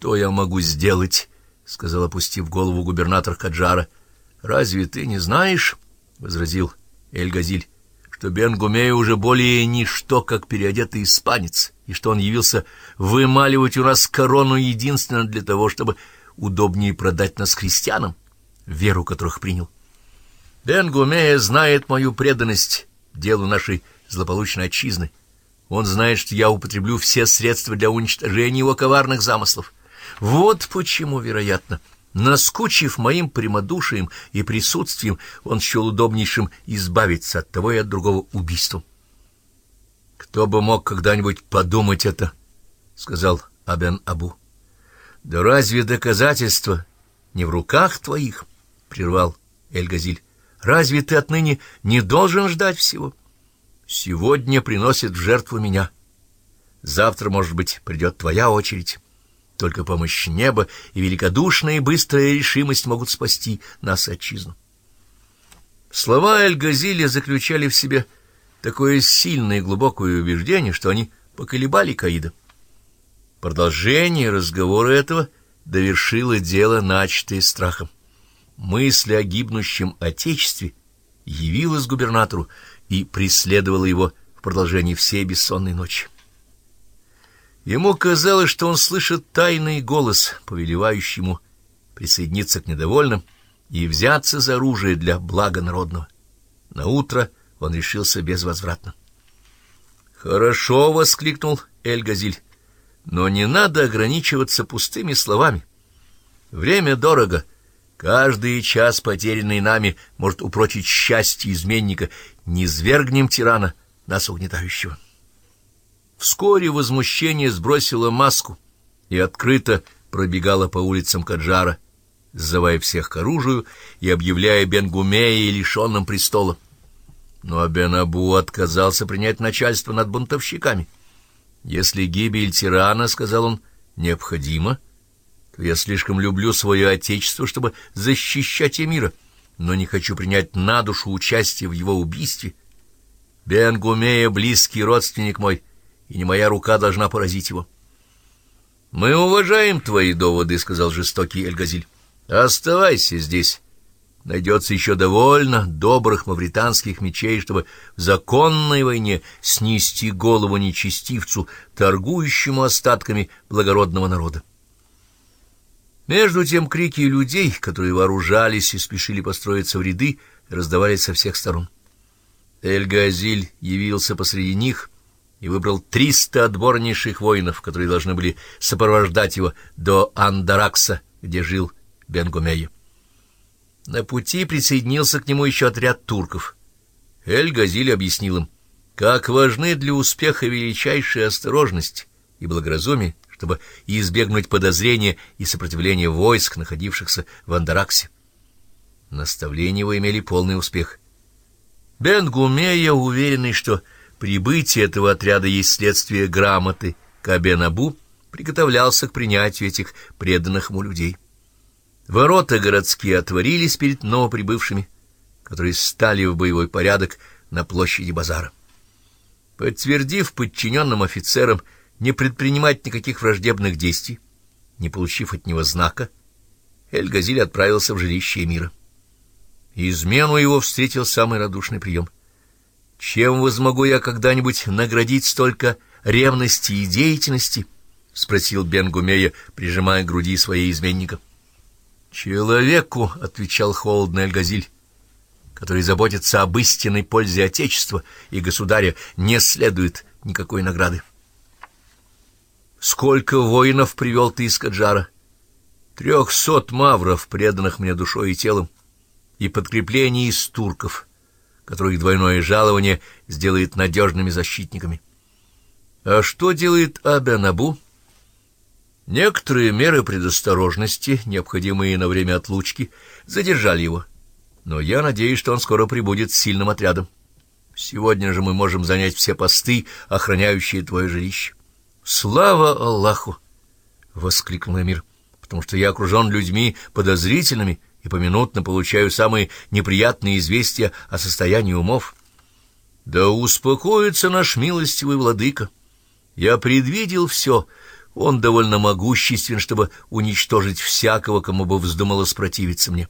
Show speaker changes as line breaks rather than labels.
Что я могу сделать? — сказал, опустив голову губернатор Каджара. — Разве ты не знаешь, — возразил Эль-Газиль, — что Бен-Гумей уже более ничто, как переодетый испанец, и что он явился вымаливать у нас корону единственно для того, чтобы удобнее продать нас крестьянам, веру которых принял. Бен-Гумея знает мою преданность делу нашей злополучной отчизны. Он знает, что я употреблю все средства для уничтожения его коварных замыслов. Вот почему, вероятно, наскучив моим прямодушием и присутствием, он счел удобнейшим избавиться от того и от другого убийством. «Кто бы мог когда-нибудь подумать это?» — сказал Абен-Абу. «Да разве доказательства не в руках твоих?» — прервал Эль-Газиль. «Разве ты отныне не должен ждать всего? Сегодня приносит в жертву меня. Завтра, может быть, придет твоя очередь». Только помощь неба и великодушная и быстрая решимость могут спасти нас отчизну. Слова Эль-Газиля заключали в себе такое сильное и глубокое убеждение, что они поколебали Каида. Продолжение разговора этого довершило дело, начатое страхом. Мысль о гибнущем Отечестве явилась губернатору и преследовала его в продолжении всей бессонной ночи. Ему казалось, что он слышит тайный голос, повелевающий ему присоединиться к недовольным и взяться за оружие для блага народного. На утро он решился безвозвратно. «Хорошо!» — воскликнул Эль-Газиль. «Но не надо ограничиваться пустыми словами. Время дорого. Каждый час, потерянный нами, может упрочить счастье изменника. Не свергнем тирана, нас угнетающего». Вскоре возмущение сбросило маску и открыто пробегало по улицам Каджара, сзывая всех к оружию и объявляя Бенгумея лишенным престола. Но Бен-Абу отказался принять начальство над бунтовщиками. «Если гибель тирана, — сказал он, — необходима, то я слишком люблю свое отечество, чтобы защищать мира, но не хочу принять на душу участие в его убийстве. Бен-Гумея — близкий родственник мой — и не моя рука должна поразить его. — Мы уважаем твои доводы, — сказал жестокий Эльгазиль. — Оставайся здесь. Найдется еще довольно добрых мавританских мечей, чтобы в законной войне снести голову нечестивцу, торгующему остатками благородного народа. Между тем крики людей, которые вооружались и спешили построиться в ряды, раздавались со всех сторон. Эль-Газиль явился посреди них — и выбрал триста отборнейших воинов, которые должны были сопровождать его до Андаракса, где жил Бенгумея. На пути присоединился к нему еще отряд турков. Эль-Газиль объяснил им, как важны для успеха величайшая осторожность и благоразумие, чтобы избегнуть подозрения и сопротивления войск, находившихся в Андараксе. Наставления его имели полный успех. Бен-Гумея, уверенный, что Прибытие этого отряда есть следствие грамоты Кабенабу, приготовлялся к принятию этих преданных ему людей. Ворота городские отворились перед новоприбывшими, которые стали в боевой порядок на площади базара. Подтвердив подчиненным офицерам не предпринимать никаких враждебных действий, не получив от него знака, Эль-Газиль отправился в жилище мира. Измену его встретил самый радушный прием — чем возмогу я когда-нибудь наградить столько ревности и деятельности? — спросил Бен Гумея, прижимая к груди своей изменника. — Человеку, — отвечал холодный Альгазиль, — который заботится об истинной пользе Отечества и государя, не следует никакой награды. — Сколько воинов привел ты из Каджара? — Трехсот мавров, преданных мне душой и телом, и подкрепление из турков — которых двойное жалование сделает надежными защитниками. А что делает Абенабу? Некоторые меры предосторожности, необходимые на время отлучки, задержали его. Но я надеюсь, что он скоро прибудет с сильным отрядом. Сегодня же мы можем занять все посты, охраняющие твое жилище. Слава Аллаху! — воскликнул Эмир, — потому что я окружен людьми подозрительными, — и поминутно получаю самые неприятные известия о состоянии умов. Да успокоится наш милостивый владыка. Я предвидел все. Он довольно могуществен, чтобы уничтожить всякого, кому бы вздумалось противиться мне.